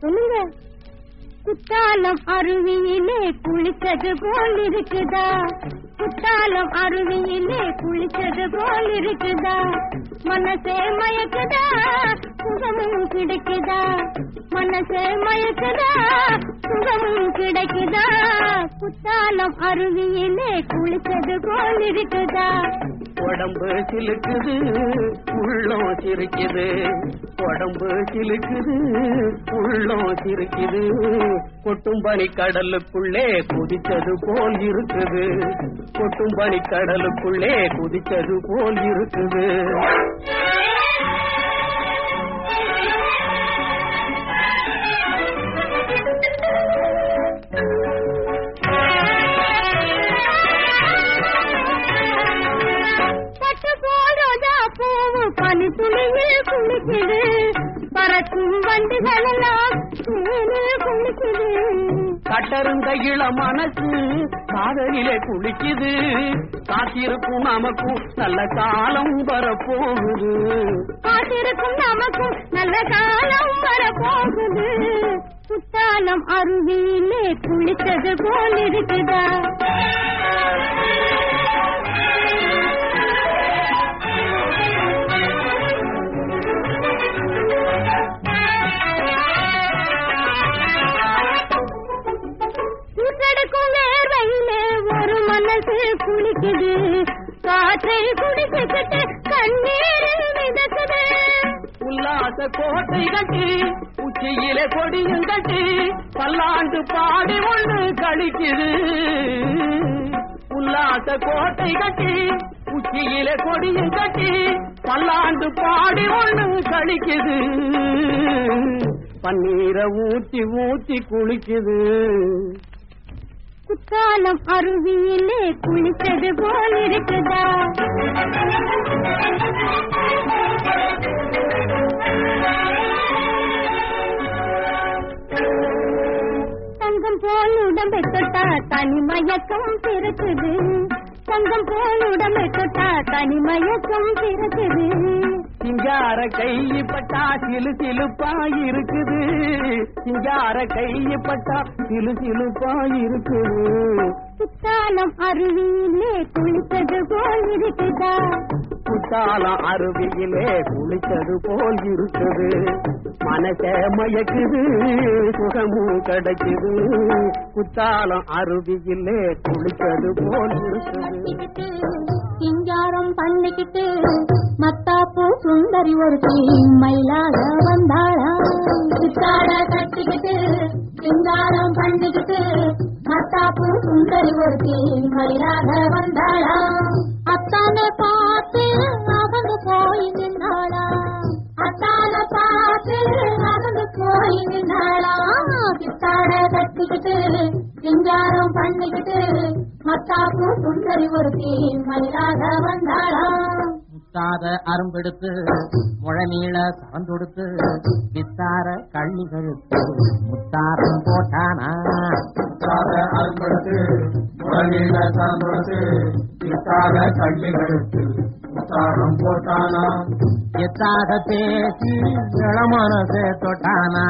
சொல்லுங்க. குத்தாலம் அருவியிலே குளித்தது போல் இருக்குதா? குத்தாலம் அருவியிலே குளித்தது போல் இருக்குதா? மனசே மயக்குதா? சுகமும் கிடைக்குதா? மனசே மயக்குதா? சுகமும் கிடைக்குதா? குத்தாலம் அருவியிலே குளித்தது போல் இருக்குதா? உடம்பு சிலுக்குது உள்ளம் சிரிக்குது. உடம்பு சிலுக்குது உள்ளம் சிரிக்குது. கொட்டும் பனி கடலுக்குள்ளே குதிச்சது போல் இருக்குது. கொட்டும் பனி கடலுக்குள்ளே குதிச்சது போல் இருக்குது. பனி துளியில் குளிக்குது பறக்கும் வண்டுகள் எல்லாம் தேனில் குளிக்குது கட்டருந்த இள மனசு காதலிலே குளிக்குது. காத்திருக்கும் நமக்கும் நல்ல காலம் வரப்போகுது. காத்திருக்கும் நமக்கும் நல்ல காலம் வரப்போகுது. குத்தாலம் அருவியிலே குளித்தது போல் இருக்குதா காற்றை குடிச்சுக்கிட்டு கண்ணீரில் மிதக்குது உல்லாச கோட்டை கட்டி உச்சியிலே கொடியும் கட்டி பல்லாண்டு பாடி ஒன்று கழிக்குது. உல்லாச கோட்டை கட்டி உச்சியிலே கொடியும் கட்டி பல்லாண்டு பாடி ஒன்று கழிக்குது. பன்னீரை ஊற்றி ஊற்றி குளிக்குது. காலம் அருவியிலே குளித்தது போல் இருக்குதா? தங்கம் போல் உடம்பை தொட்டா தனிமயக்கம் பிறக்குது. தங்கம் போல் உடம்பை தொட்டா தனிமயக்கம் பிறக்குது. சிங்கார கைப்பட்டா சிலு சிலுப்பா இருக்குது. சிங்கார கைப்பட்டா சிலு சிலுப்பா இருக்குது. குத்தாலம் அருவியிலே குளித்தது போல் இருக்குதா? குத்தாலம் அருவியிலே குளிச்சது போல் இருக்குது. மனச மயக்குது சுகமும் கிடைக்குது. குத்தாலம் அருவியிலே குளிச்சது போல் இருக்குது. சிங்காரம் பண்ணிக்கிட்டு மத்தாப்பு சுந்தரி ஒரு மயிலாக வந்தாளா? சித்தாட கட்டிக்கிட்டு சிங்காரம் பண்ணிக்கிட்டு மத்தாப்பு சுந்தரி ஒரு மயிலாக வந்தாளா? அத்தான பார்த்து அகந்து போய் நின்னாளா அத்தான பார்த்து அகந்து போய் நின்னாளா கித்தாட கட்டிக்கிட்டு சிங்காரம் பண்ணிக்கிட்டு மத்தாப்பு சுந்தரி ஒருத்தி மயிலாக வந்தாளா? முத்தாத அரும்பெடுத்து முழநீள சவந்தொடுத்து வித்தார கள்ளி கழுத்து முத்தாரம் போட்டானா? முத்தாத அரும்படுத்து முழநீள சார்ந்தொடுத்து வித்தாத கள்ளிகளுக்கு முத்தாரம் போட்டானா? எத்தாக பேசி இளமனசே தொட்டானா?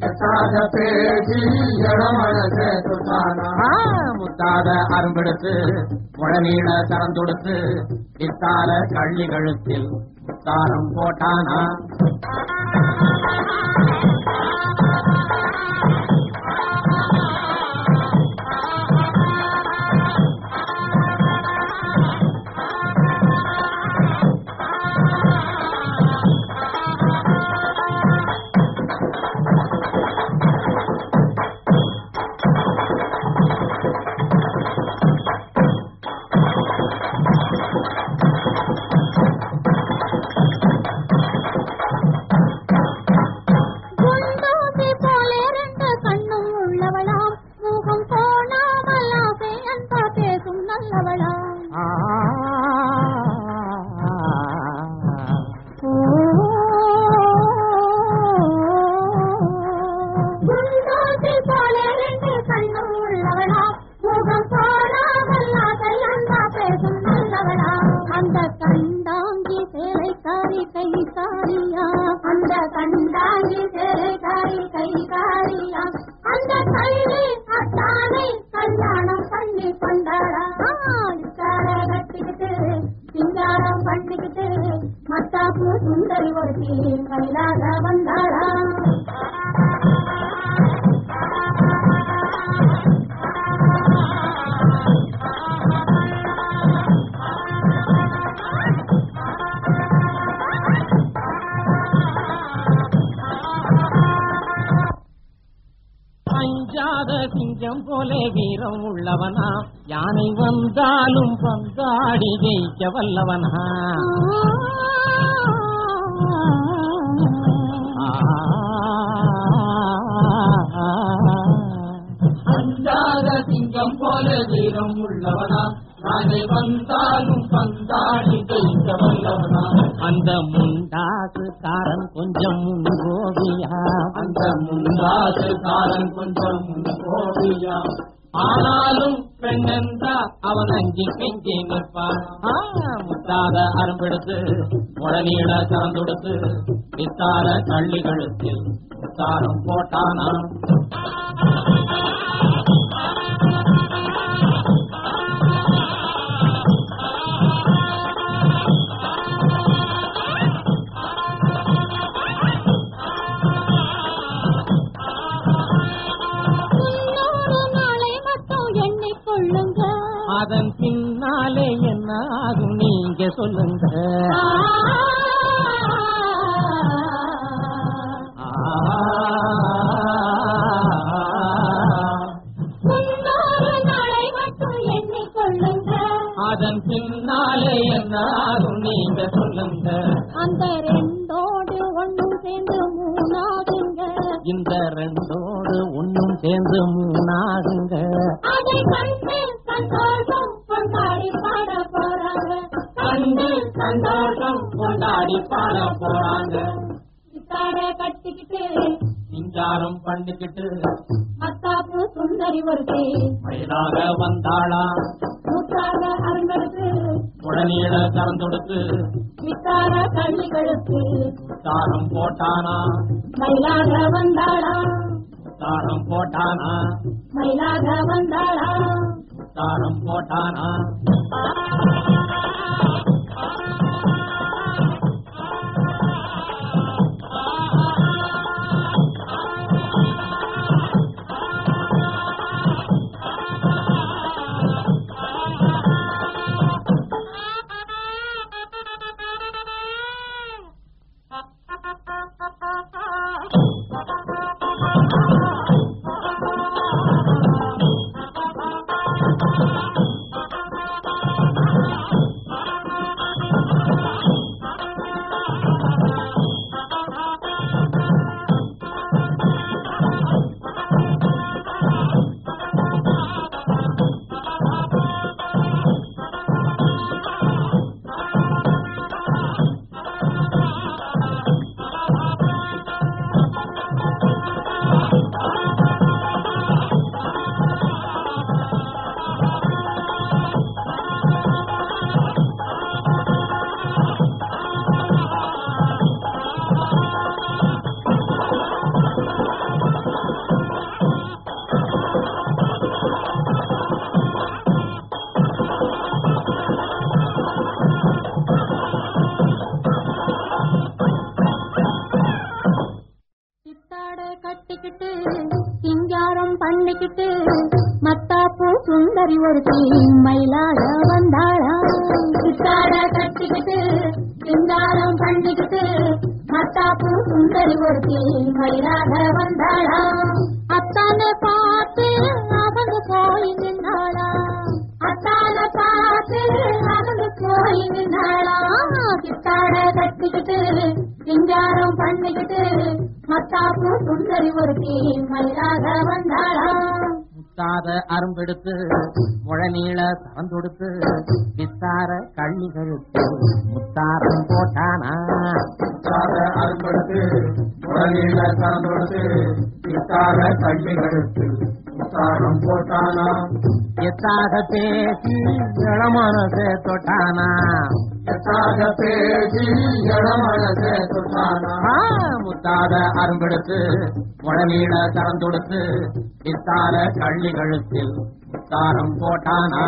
எத்தாக பேசி இளமனசே தொட்டானா? முத்தாத அரும்பெடுத்து முழநீள சரந்தொடுத்து வித்தார கள்ளி கழுத்தில் முத்தாரம் போட்டானா? la. முத்தாத அரும்பெடுத்து முழநீள திறந்துடுத்து வித்தார கள்ளி கழுத்தில் முத்தாரம் போட்டானாம். 做能的。啊 பண்ணிக்கிட்டு மத்தாப்பு சுந்தரி ஒருத்தி. மயிலாக வந்தாளா? மூத்தாக அருங்கடுத்து. உடனீட கறந்தொடுத்து வித்தார கள்ளி கழுத்து. தாரம் போட்டானா? மயிலாக வந்தாளா? தாரம் போட்டானா? மயிலாக வந்தாளா? தாரம் போட்டானா? சுந்தரி ஒருத்தி மயிலாக வந்தாளா அத்தான பார்த்து அவங்க போய் நின்னாளா அத்தான பார்த்து அவங்க போய் நின்னாளா சித்தாட கட்டிக்கிட்டு சிங்காரம் பண்ணிக்கிட்டு மத்தாப்பு சுந்தரி ஒருத்தி மயிலாக வந்தாளா முத்தாத அரும்பெடுத்து முழநீள சரந்தொடுத்து வித்தார கள்ளி கழுத்து முத்தாரம் போட்டானா? வித்தார அரும்பெடுத்து முழநீள கலந்தொடுத்து வித்தார கள்ளி கழுத்து போட்டானா எத்தாக பேசி இளமனசே தொட்டானா? எத்தாக பேசி இளமனசே தொட்டானா முத்தாத அரும்பெடுத்து முழநீள சரந்தொடுத்து வித்தார கள்ளி கழுத்தில் முத்தாரம் போட்டானா?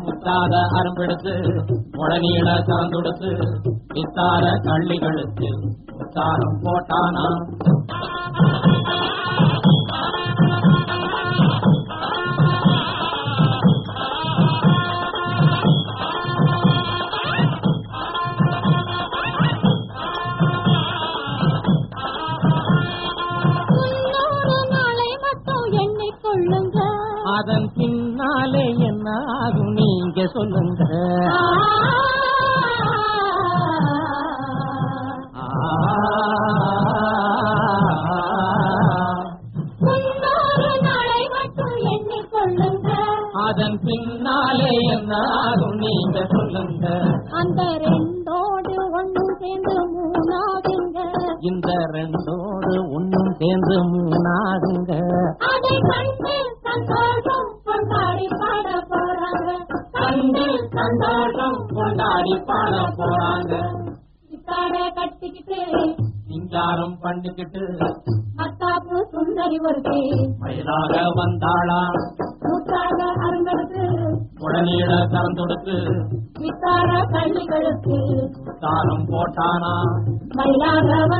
முத்தாத அரும்பெடுத்து முழநீள சார்ந்துடுத்து வித்தார கள்ளிகளுக்கு முத்தாரம் போட்டானா Satana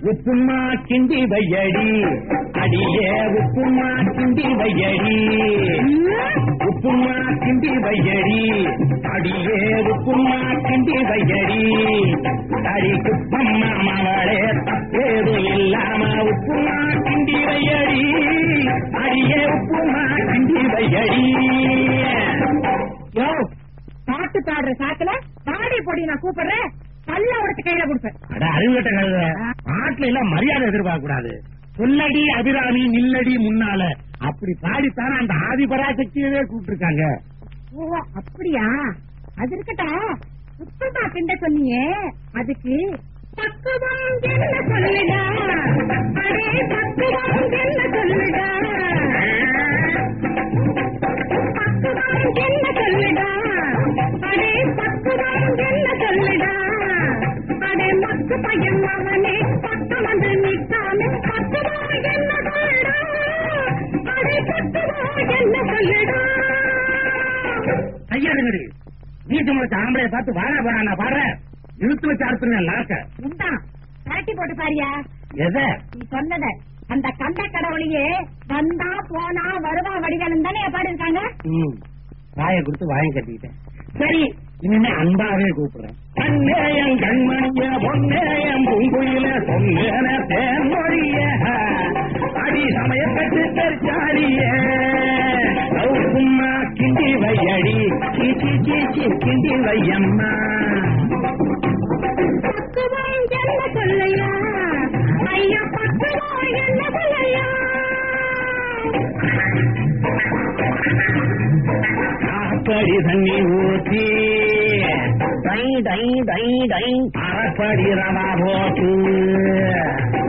உப்புமா கிண்டி வையடி அடியே உப்புமா கிண்டி வையடி உப்புமா கிண்டி வையடி அடியே உப்புமா கிண்டி வையடி தடி குப்பம்மா மவளே தப்பேது இல்லாம உப்புமா கிண்டி வையடி அடியே உப்புமா கிண்டி வையடி யோ பாட்டு பாடுற சாத்துல பாடி பொடி நான் கூப்பிடுறேன். பல்ல உடச்சு கையில கொடுப்பேன் அட அறிவுகட்ட கழுத. பாட்டுல எல்லாம் மரியாதை எதிர்பார்க்க கூடாது சொல்லடி அபிராமி நில்லடி முன்னால. அப்படி பாடித்தானே அந்த ஆதிபரா சக்தியவே கூப்பிட்டுருக்காங்க. ஓ அப்படியா? அது இருக்கட்டா சுத்தமா பிண்ட சொன்னியே. அதுக்கு பக்குவாங்க சொல்லுடா? என்ன சொல்லுடா? பையன் பக்கம் வந்து நிற்காம என்ன சொல்லுடா அடே பக்குவம் என்ன சொல்லுடா கையாடுங்கடி நீட்டு முளைச்ச ஆம்பளைய பார்த்து வாழ வேணா நான் பாடுறேன் இழுத்து வச்சு அறுத்துருங்க நாக்க கரட்டி போட்டு பாரியா? எதை? நீ சொன்னத அந்த கண்ட கடவுளையே வந்தா போனா வருவா வடிவலும் தானே பாடு இருக்காங்க? ம். வாயை கொடுத்து கட்டிக்கிட்டேன். சரி இனிமே அன்பாவே கூப்பிடுறேன். கண்ணேயம் கண்மணிய பொன்னேயம் பூங்குயில சொன்னேன தேன்மொழிய. அடி சமய கட்டு தெரிச்சாடிய சும்மா கிண்டி வையடி சீச்சி சீச்சி கிண்டி வையம்மா ஐயா பக்குவம் என்ன சொல்லையா? காப்படி தண்ணி ஊத்தி டை டை டை டை அறப்படி ரவா போட்டு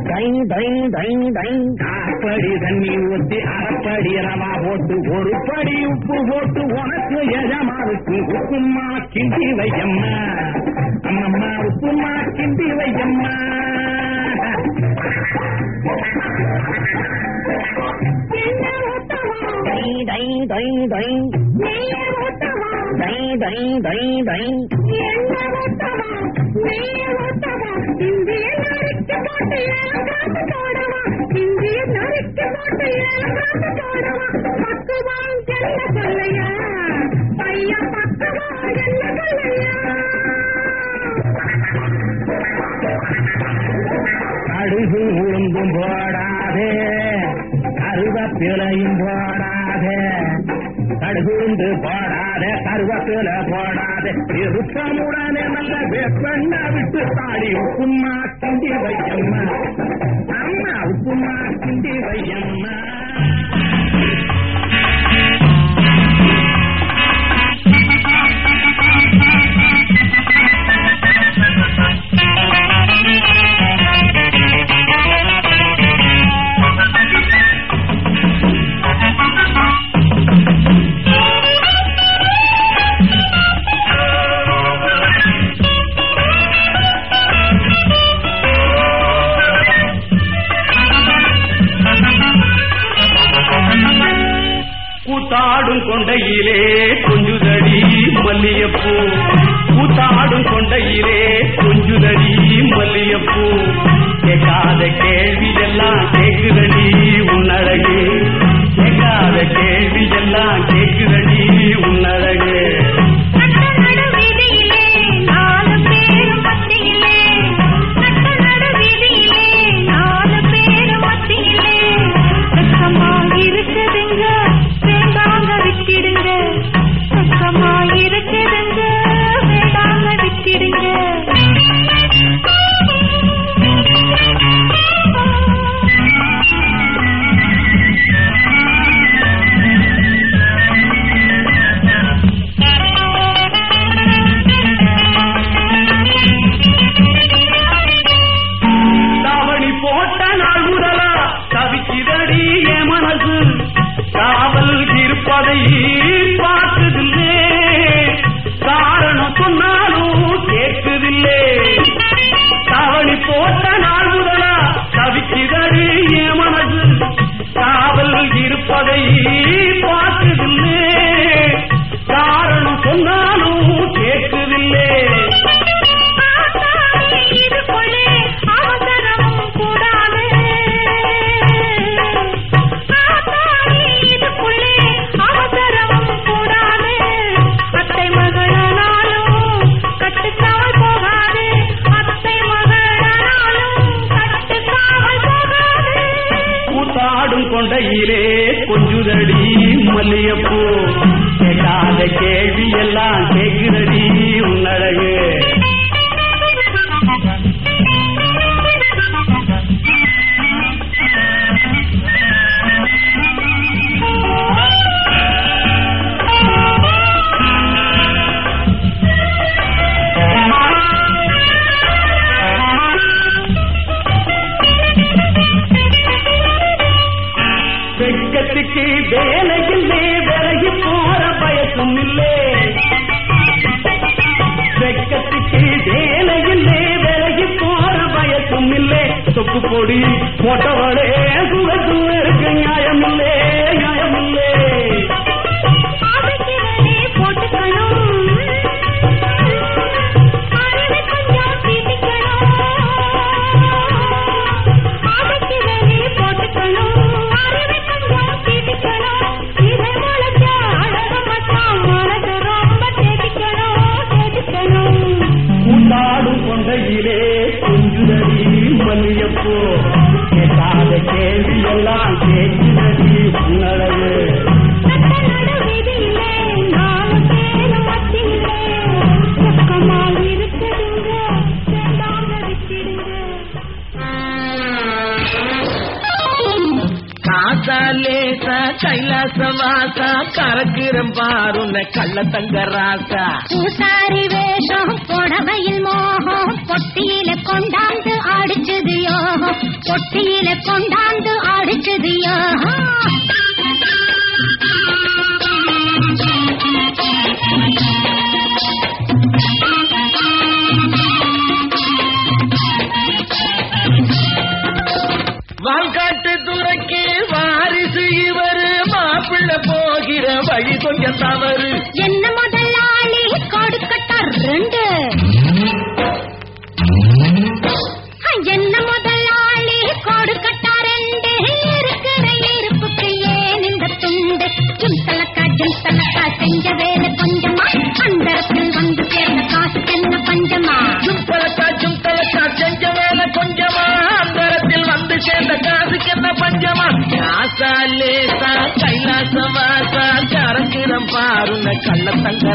டை டை டை டை காப்படி தண்ணி ஊத்தி அறப்படி ரவா போட்டு ஒரு படி உப்பு போட்டு உனக்கு எஜமாவுக்கு உப்புமா கிண்டி வையம்மா அம்மம்மா உப்புமா கிண்டி வையம்மா என்ன ஊத்தவா டை டை டை டை நெய்ய ஊத்தவா கடுகு உளுந்தும் போடாதே போடாதே கடுகுண்டு போடாத கருவப்பில போடாத. திருத்தமுடனே நல்ல வெப்பண்ண விட்டு தாடி உப்புமா கிண்டி வையம்மா அம்மா உப்புமா கிண்டி வையம்மா சொக்கு பொடி பாருன கள்ள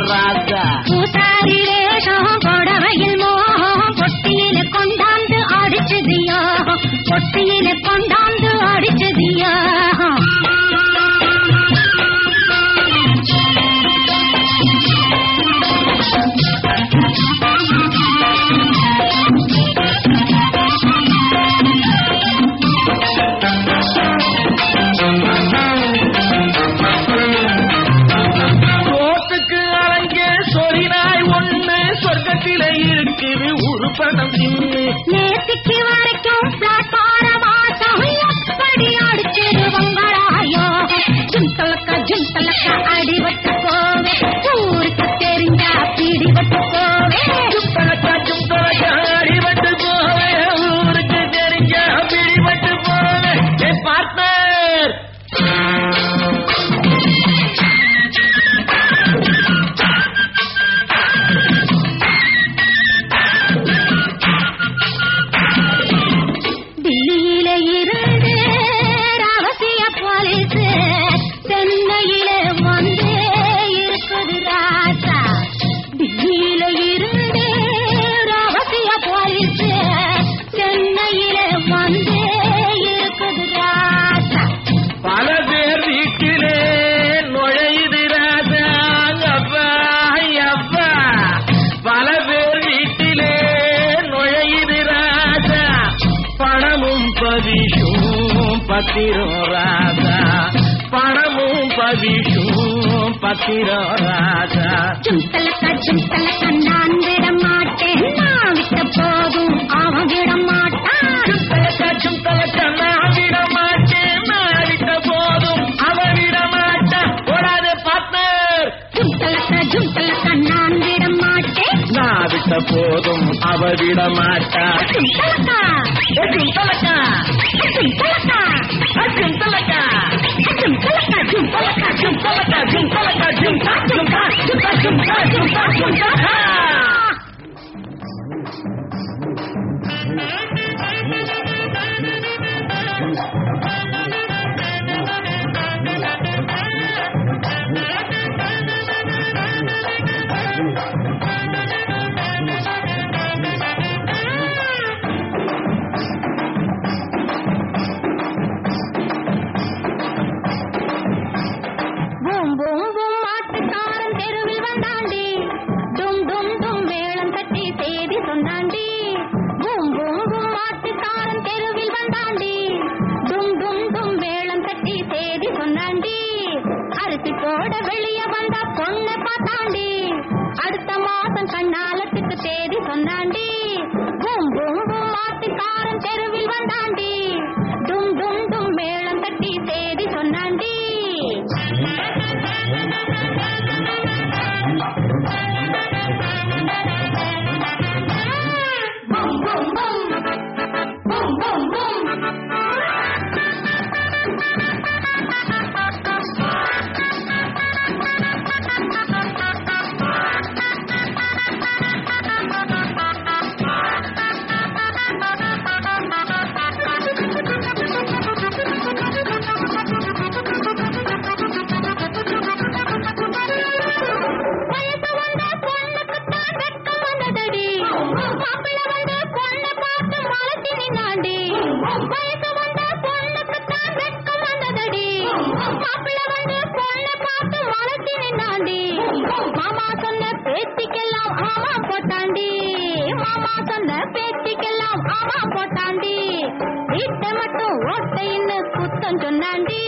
வீட்டை மட்டும் ஓட்டைன்னு குத்தம் சொன்னாண்டி.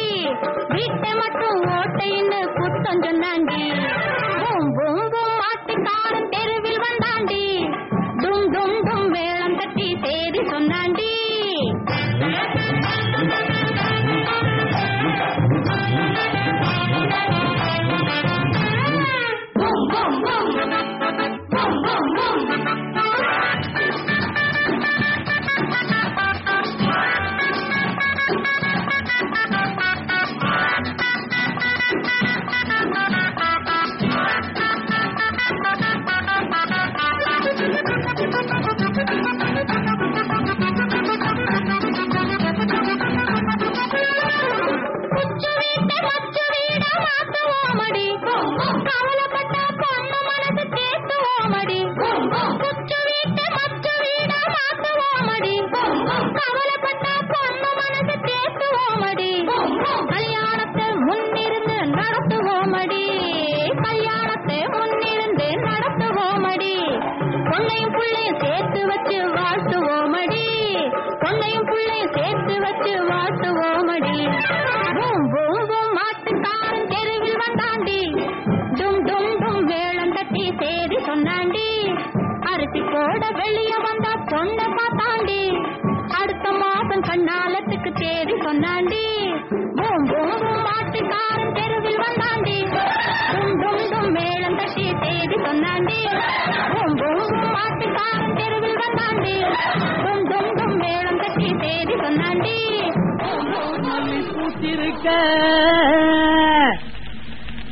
வீட்டை மட்டும் ஓட்டைன்னு குத்தம் சொன்னாண்டி.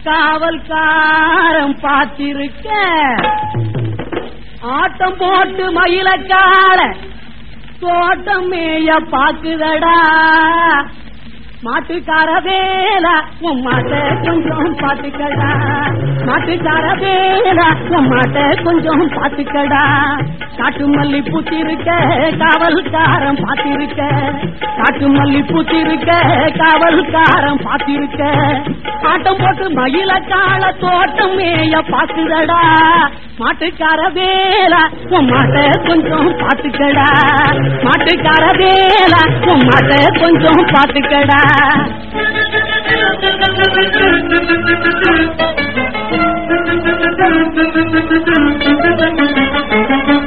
காவல்காரம் பார்த்திருக்க. ஆட்டம் போட்டு மயிலக்கால தோட்டம் மேய பாக்குதடா மாட்டுக்கார வேலா உன் மாட்ட கொஞ்சம் பாத்துக்கடா மாட்டுக்கார வேலா உன் மாட்ட கொஞ்சம் பாத்துக்கடா காட்டு மல்லி பூத்திருக்க காவல்காரன் பார்த்திருக்க. காட்டு மல்லி பூத்திருக்க காவல்காரன் பார்த்திருக்க. ஆட்டம் போட்டு மயில கால தோட்டம் மேய பாக்குதடா மாட்டுக்கார வேலா உன் மாட்ட கொஞ்சம் பாத்துக்கடா மாட்டுக்கார வேலா உன் மாட்ட கொஞ்சம் பாத்துக்கடா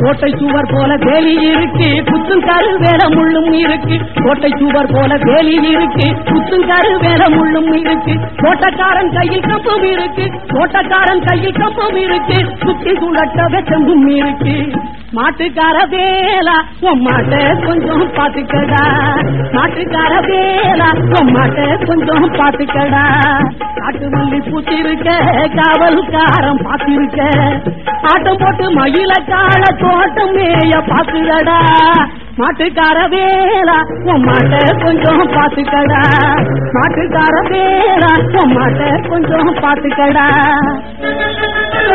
கோட்டை சுவர் போல வேலி இருக்கு குத்தும் கரு வேல முள்ளும் இருக்கு. கோட்டை சுவர் போல வேலி இருக்கு குத்தும் கரு வேல முள்ளும் இருக்கு. கோட்டக்காரன் கையில் கம்பம் இருக்கு கோட்டக்காரன் கையில் கம்பம் இருக்கு. சுத்தி சுழட்டவே செம்பும் இருக்கு. மாட்டுக்கார வேலா உன் மாட்ட கொஞ்சம் பாத்துக்கடா. மாட்டுக்கார வேலா உன் மாட்ட கொஞ்சம் பாத்துக்கடா. காட்டு மல்லி பூத்திருக்க காவல்காரன் பாத்திருக்க ஆட்டம் போட்டு மயில கால தோட்டம் மேய பாத்துக்கடா மாட்டுக்கார வேலா உன் மாட்ட கொஞ்சம் பாத்துக்கடா. மாட்டுக்கார வேலா உன் மாட்ட கொஞ்சம் பாத்துக்கடா.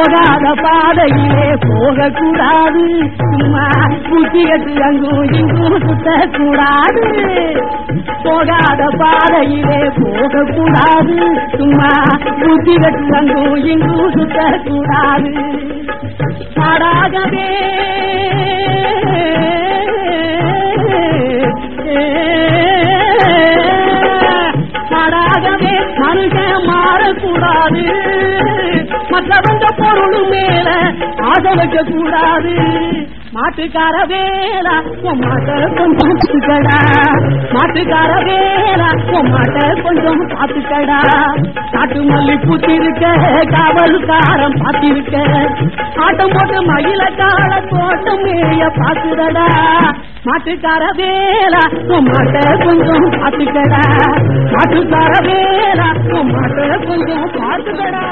போகாத பாதையிலே போகக்கூடாது. சும்மா புத்தியட்டு அங்கும் இங்கும் சுத்தக்கூடாது. போகாத பாதையிலே போகக்கூடாது. சும்மா புத்தியட்டு அங்கும் இங்கும் சுத்தக்கூடாது. பாடாகவே. பாடாகவே மனுஷன் மாறக்கூடாது. மற்றவங்க பொருள் மேல ஆசை வைக்க கூடாது மாட்டுக்கார வேலா உன் மாட்ட கொஞ்சம் பார்த்துக்கடா. மாட்டுக்கார வேலா உன் மாட்ட கொஞ்சம் பார்த்துக்கடா. காட்டு மல்லி பூத்திருக்க காவல்காரன் பார்த்திருக்க. ஆட்டம் போட்டு மயில கால தோட்டம் மேய பார்த்துடடா. மாட்டுக்கார வேலா உன் மாட்ட கொஞ்சம் பார்த்துக்கடா. மாட்டுக்கார வேலா உன் மாட்ட கொஞ்சம் பார்த்துக்கடா.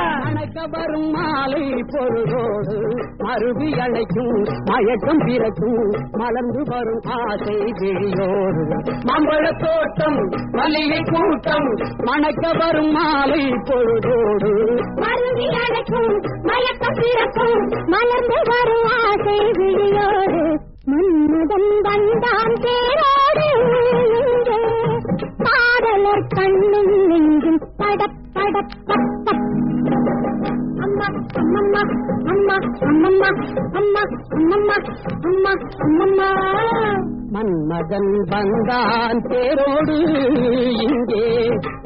வரும் மாலை பொருளோடு மறுபி அழைக்கும் மயக்கம் பிறக்கும் மலர்ந்து வரும் ஆசை விழியோடு மாம்பழ தோட்டம் மல்லிகை கூட்டம் மணக்க வரும் மாலை பொருளோடு மறுபி அழைக்கும் மயக்கம் பிறக்கும் மலர்ந்து வரும் ஆசை விழியோடு மன்மதன் வந்தான் பேரோடு பாடலர் கண்ணும் நெஞ்சும் படப் படப் அம்மா அம்மம்மா அம்மா அம்மம்மா அம்மா அம்மம்மா அம்மா அம்மம்மா. மன்மதன் வந்தான் பேரோடு இங்கே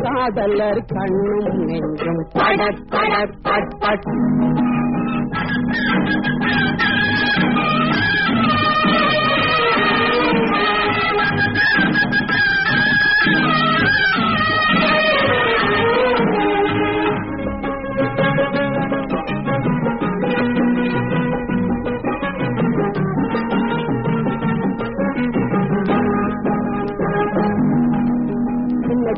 காதலர் கண்ணும் நெஞ்சும் படப் படப் பட் பட் சின்ன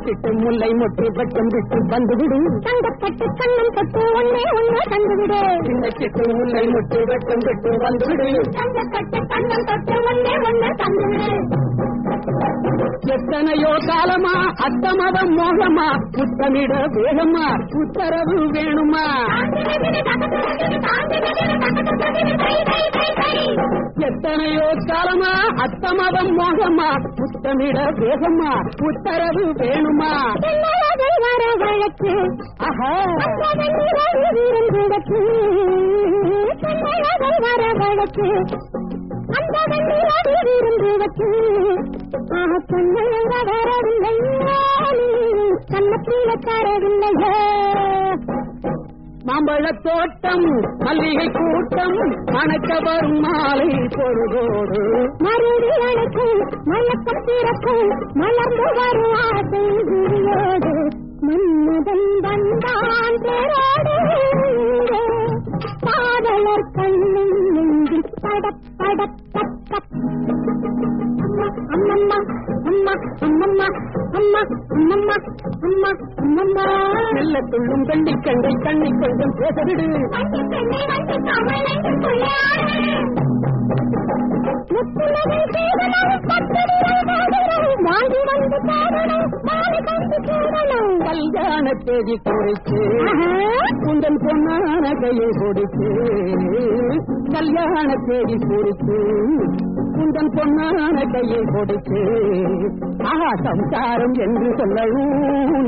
சிட்டு முல்லை மொட்டு பட்டம் விட்டு வந்துவிடு. தங்கப்பட்டு கண்ணம் தொட்டு ஒன்னே ஒன்னு தந்துவிடு. சின்ன சிட்டு முல்லை மொட்டு பட்டம் விட்டு வந்துவிடு. தங்கப்பட்டு கண்ணம் தொட்டு ஒன்னே ஒன்னு தந்துவிடு. எத்தனையோ காலமா அத்தமதம் மோகமா புத்தமிட வேகமா உத்தரவு வேணுமா? எத்தனையோ காலமா அத்தமதம் மோகமா புத்தமிட வேகமா உத்தரவு வேணுமா? வழக்கு ஆஹா. விருந்துடக்கு பெண்ணழகை வர வழக்கு அந்த வெண்ணிலவு விருந்துவக்கு ஆக கண்ணழக வரவில்லை கண்ணத்தில தரவில்லையே மாம்பழ தோட்டம் மல்லிகை கூட்டம் மணக்க வரும் மாலை பொழுதோடு. மறுடி அணைக்கும் மயக்கம் பிறக்கும் மலர்ந்து வரும் ஆசை மன்மதன் வந்தான் பேரோடு இங்கே. காதலர் கண்ணும் நெஞ்சில் படப் படப் பப் துள்ளும் கண்டி கண்டை கண்ணை கொஞ்சம் பேசவிடு. கல்யாண தேதி குறித்து குந்தன் பொன்னான கையை கொடுத்து கல்யாண தேதி குறித்து குந்தன் பொன்னான கையை கொடுத்து ஆஹா சம்சாரம் என்று சொல்லவும்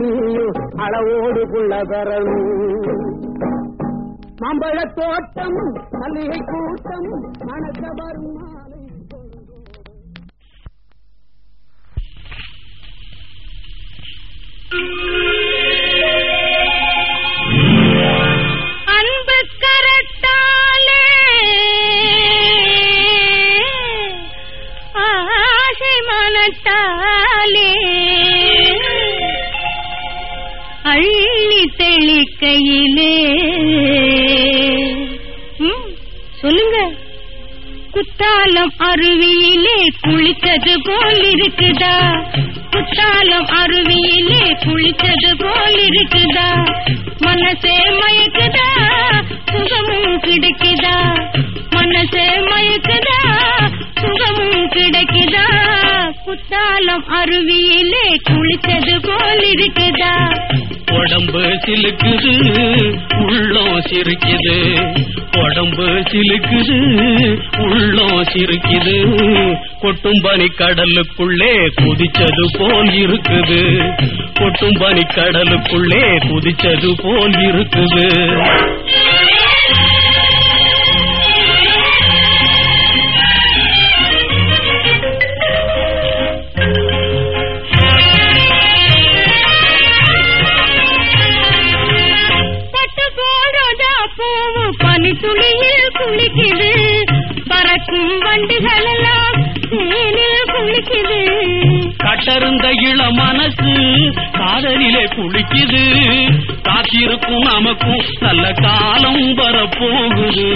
நீயும் அளவோடு குள்ள பெறணும் மாம்பழ தோட்டம் மல்லிகை கூட்டம் மணக்க Thank you. அள்ளி சொல்லுங்க. குத்தாலம் அருவியிலே குளித்தது போல் இருக்குதா? குத்தாலம் அருவியிலே குளித்தது போல் இருக்குதா? மனசே மயக்குதா? சுகமும் கிடைக்குதா? மனசே மயக்குதா? சுகமும் கிடைக்குதா? குத்தாலம் அருவியிலே குளித்தது போல் இருக்குதா? உடம்பு சிலுக்குது உள்ளோ சிரிக்குது. உடம்பு சிலுக்குது உள்ளோ சிரிக்குது. கொட்டும் பனி கடலுக்குள்ளே குதிச்சது போல் இருக்குது. கொட்டும் பனி கடலுக்குள்ளே குதிச்சது போல் இருக்குது. காதலிலே காத்திருக்கும் நமக்கும் நல்ல காலம் வரப்போகுது.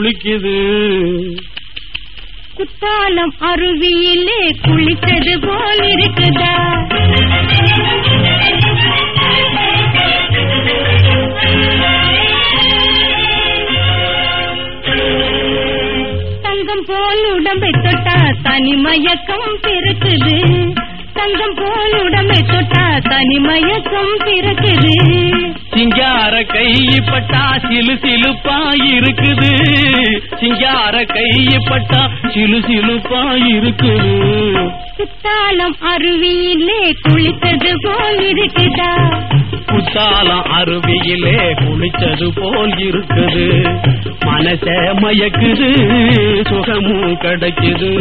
குளிக்குது. குத்தாலம் அருவியிலே குளித்தது போல் இருக்குதா? தங்கம் போல் உடம்பை தொட்டா தனிமயக்கம் பிறக்குது. தங்கம் போல் உடம்பை தொட்டா தனிமயக்கம் பிறக்குது. சிங்கார கைப்பட்டா சிலு சிலுப்பா இருக்குது. சிங்கார கைப்பட்டா சிலு சிலுப்பா இருக்குது. குத்தாலம் அருவியிலே குளித்தது போல் இருக்குதா குத்தாலம் அருவியிலே குளிச்சது போல் இருக்குது. மனச மயக்குது சுகமும் கிடைக்குது.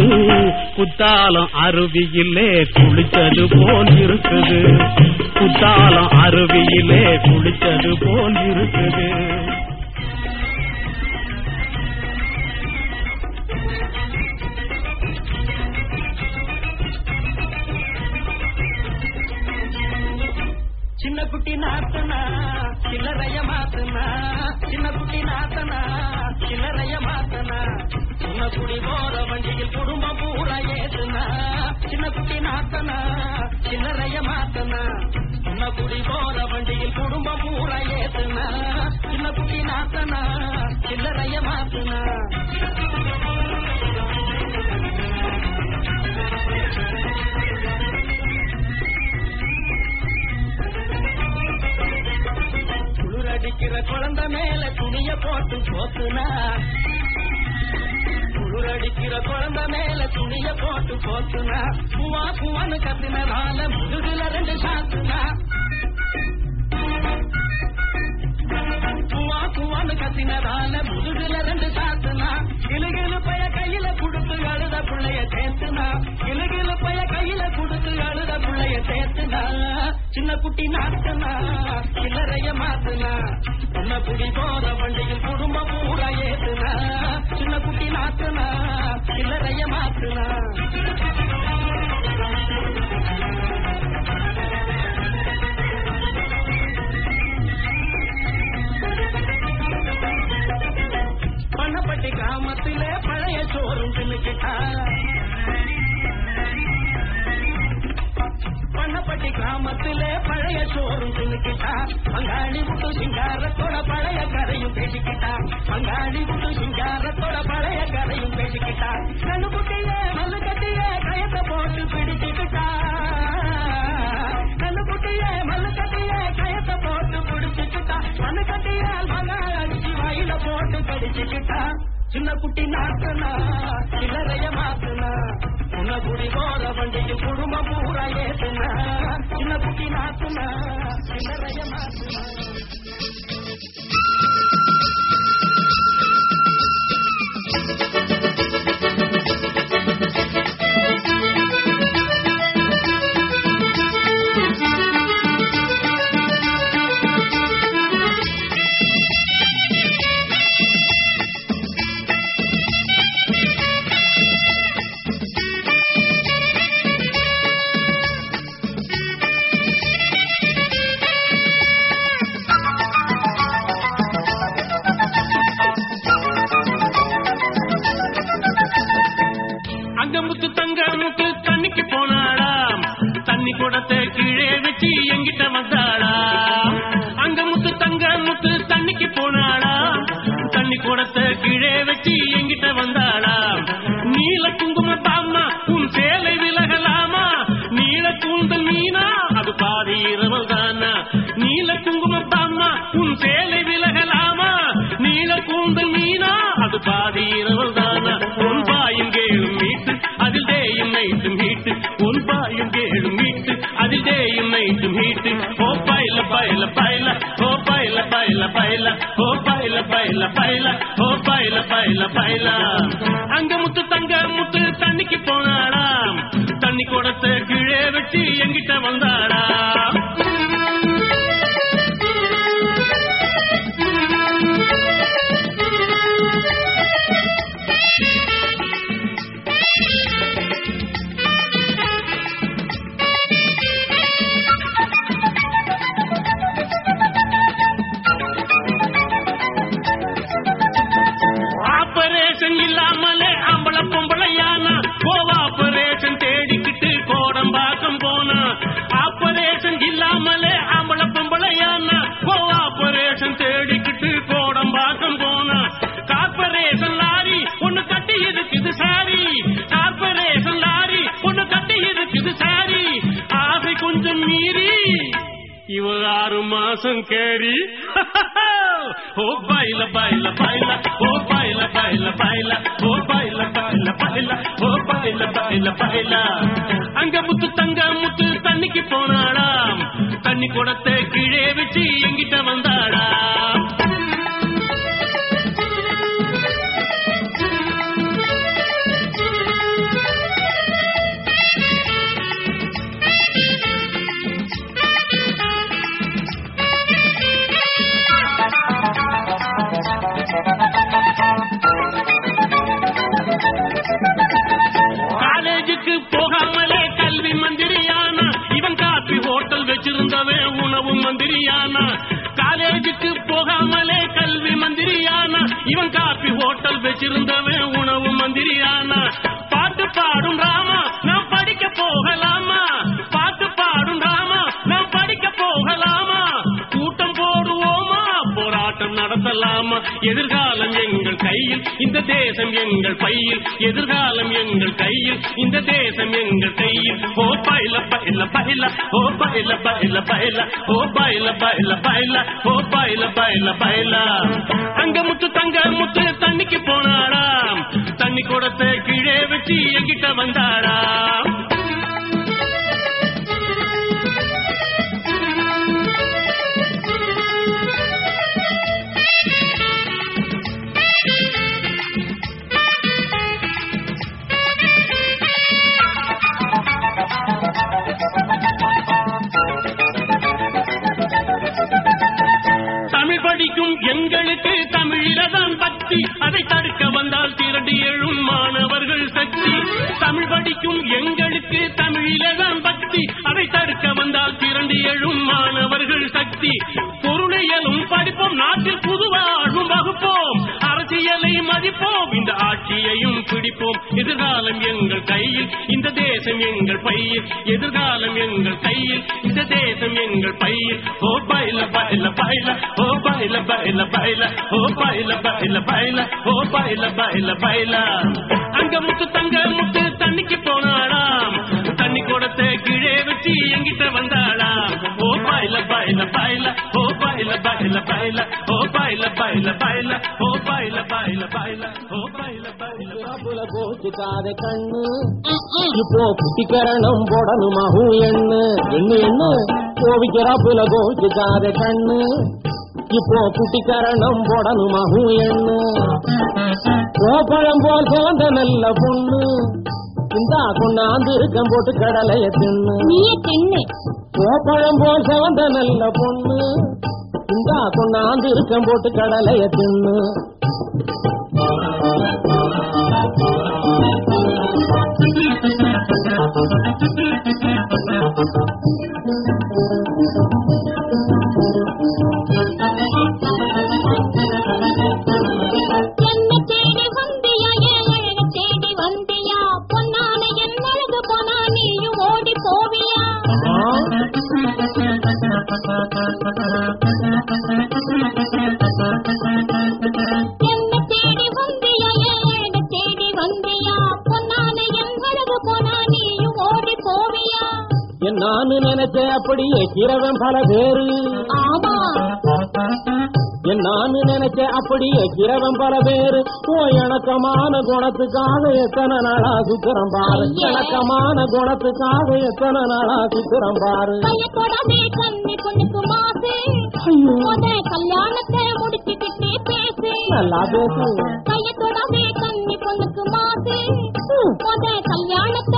குத்தாலம் அருவியிலே குளிச்சது போல் இருக்குது. குத்தாலம் அருவியிலே குளிச்சது போல் இருக்குது. சின்ன குட்டி நாத்தனா சில்லறைய மாத்தனா. சின்ன குட்டி நாத்தனா சில்லறைய மாத்தனா. சின்ன குடி போற வண்டியில் குடும்பம் பூரா ஏத்துனா. சின்ன குட்டி நாத்தனா சில்லறைய மாத்தனா. சின்ன குடி போற வண்டியில் குடும்பம் பூரா ஏத்துனா. சின்ன குட்டி நாத்தனா சில்லறைய மாத்தனா. Thank you. குளிரடிக்கிற குழந்தை மேல துணிய போட்டு போத்துனா குளிரடிக்கிற குழந்தை மேல துணிய போட்டு போத்துனா பூவா பூவான்னு கத்தினால முதுகுல ரெண்டு சாத்துனா. பூவா பூவான்னு கத்தினால முதுகுல ரெண்டு சாத்துனா. கிளுகிழு பைய கையில குடுத்து அழுத பிள்ளைய சேர்த்துனா கிளுகிழு பைய கையில குடுத்து புள்ளைய சேர்த்துனா சின்ன குட்டி நாட்டுனா சில்லறைய மாத்துனா சின்ன குடி போற வண்டியில் குடும்பம் பூரா ஏத்துனா சின்ன குட்டி நாட்டுனா சில்லறைய மாத்துனா. பண்ணப்பட்டி கிராமத்திலே பழைய சோறும் தின்னுக்கிட்டா கண்ணப்பட்டி கிராமத்துல பழைய சோறும் தின்னுக்கிட்டா. பங்காளி விட்டு சிங்காரத்தோட பழைய கதையும் பேசிக்கிட்டா. பங்காளி விட்டு சிங்காரத்தோட பழைய கதையும் பேசிக்கிட்டா. கண்ணு குட்டியே மல்லு கட்டிய கயத்தை போட்டு பிடிச்சுக்கிட்டா. கண்ணு குட்டியே மல்லு கட்டிய கயத்தை போட்டு பிடிச்சுக்கிட்டா. மண்ணு கட்டியால் மகாள் அடிச்சு வாயில போட்டு கடிச்சுக்கிட்டா. சின்ன குட்டி நாட்டுனா சில்லறைய மாத்துனா சின்ன குடி போற வண்டியில் குடும்பம் பூரா ஏத்துனா சின்ன குட்டி நாட்டுனா சில்லறைய மாத்துனா எங்கள் பையில் எதிர்காலம் எங்கள் கையில் இந்த தேசம் எங்கள் கையில். ஓ பயில பயில பயில ஓ பயில பயில பயில ஓ பயில பயில பயில ஓ பயில பயில பயில தங்க முத்து தங்க முத்து தண்ணிக்கு போனாராம். தண்ணி குடத்தை கீழே வச்சு எங்கிட்ட வந்தாராம். பெண்களுக்கு எங்களுக்கு தமிழிலதான் பக்தி அதை தடுக்க வந்தால் திரண்டு எழும் மாணவர்கள் சக்தி. தமிழ் படிக்கும் எங்களுக்கு தமிழிலதான் பக்தி அதை தடுக்க வந்தால் திரண்டு எழும் மாணவர்கள் சக்தி. பொருளையலும் படிப்பும் நாட்டில் புதுவாழும் மதிப்போம். இந்த ஆட்சியையும் பிடிப்போம். எதிர்காலம் எங்கள் கையில் இந்த தேசம் எங்கள் பையில். எதிர்காலம் எங்கள் கையில் இந்த தேசம் எங்கள் பையில். ஓ பைல பைல பைல ஓ பைல பைல பைல. ஓ பைல பைல பைல ஓ பைல பைல பைல. அங்க முத்து தங்க முத்து தண்ணிக்கு போனாளாம். தண்ணி கூடத்தை கீழே வச்சு எங்கிட்ட வந்தாளாம். ஓ பைல பைல பைல ஓ பைல பைல பைல. ஓ பைல பைல பைல ஓ பைல பைல பைல ஓ பைல பைல புல கோச்சுக்காத கண்ணு இப்போ குட்டிக்கரணம் போடணுமாஹூ எண்ணு எண்ணு எண்ணு கோவிக்கிறா புல கோச்சுக்காத கண்ணு இப்போ குட்டிக்கரணம் போடணுமாஹூ எண்ணு கோப்பழம் போல் சிவந்த நல்ல பொண்ணு இந்தா கொண்டாந்து இருக்கம் போட்டு கடலைய தின்னு நீயே தின்னு கோப்பழம் போல் சிவந்த நல்ல பொண்ணு இந்தா கொண்டாந்து இருக்கம் போட்டு கடலைய தின்னு Thank you. நானு நினைச்சேன் அப்படியே கிரவன் பல பேரு. நானு நினைச்சேன் அப்படியே கிரவன் பல பேரு. ஓ இணக்கமான குணத்துக்காக எத்தனை நாளா சுத்திரம் பாரு. ஐயே. இணக்கமான குணத்துக்காக எத்தனை நாளா சுத்திரம் பாரு. முத கல்யாணத்தை முடிச்சுக்கிட்டே பேசு. நல்லா பேசு. கைய தொடாதே கண்ணி பொண்ணுக்கு மாசு கல்யாணத்தை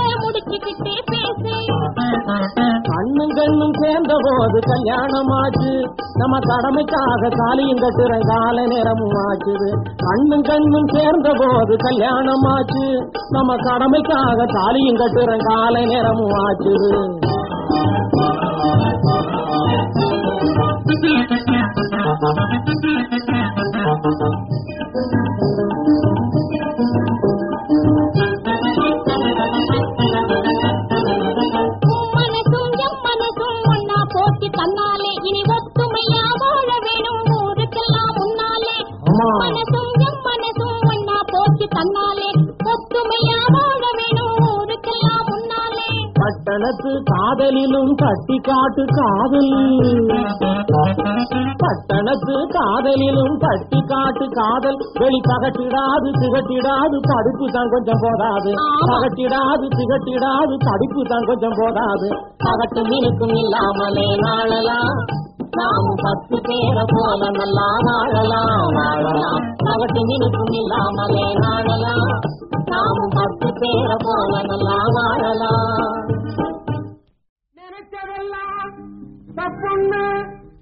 பெண்ணும் சேர்ந்த போது கல்யாணமாச்சு. நம்ம கடமைக்காக காலியும் கட்டுற கால நேரமும் ஆச்சுது. கண்ணும் கண்ணும் சேர்ந்த போது கல்யாணமாச்சு. நம்ம கடமைக்காக காலியும் கட்டுற கால நேரமும் ஆச்சுது. மனசும் காதலிலும் தட்டி காட்டு காதல். பட்டணத்து காதலிலும் தட்டி காட்டு காதல். வெளி பகட்டிடாது திகட்டிடாது படிப்பு தான் கொஞ்சம் போதாது. ஆமா. பகட்டிடாது திகட்டிடாது படிப்பு தான் கொஞ்சம் போதாது. பகட்டு மீனுக்கும் இல்லாமலே நாளலாம் நாமும் பத்து பேரை போல நல்லா வாழலாம் வாழலாம். பகட்டு மீனுக்கும் இல்லாமலே நாளலாம் நாமும் பத்து பேரை போல நல்லா வாழலாம். Anna.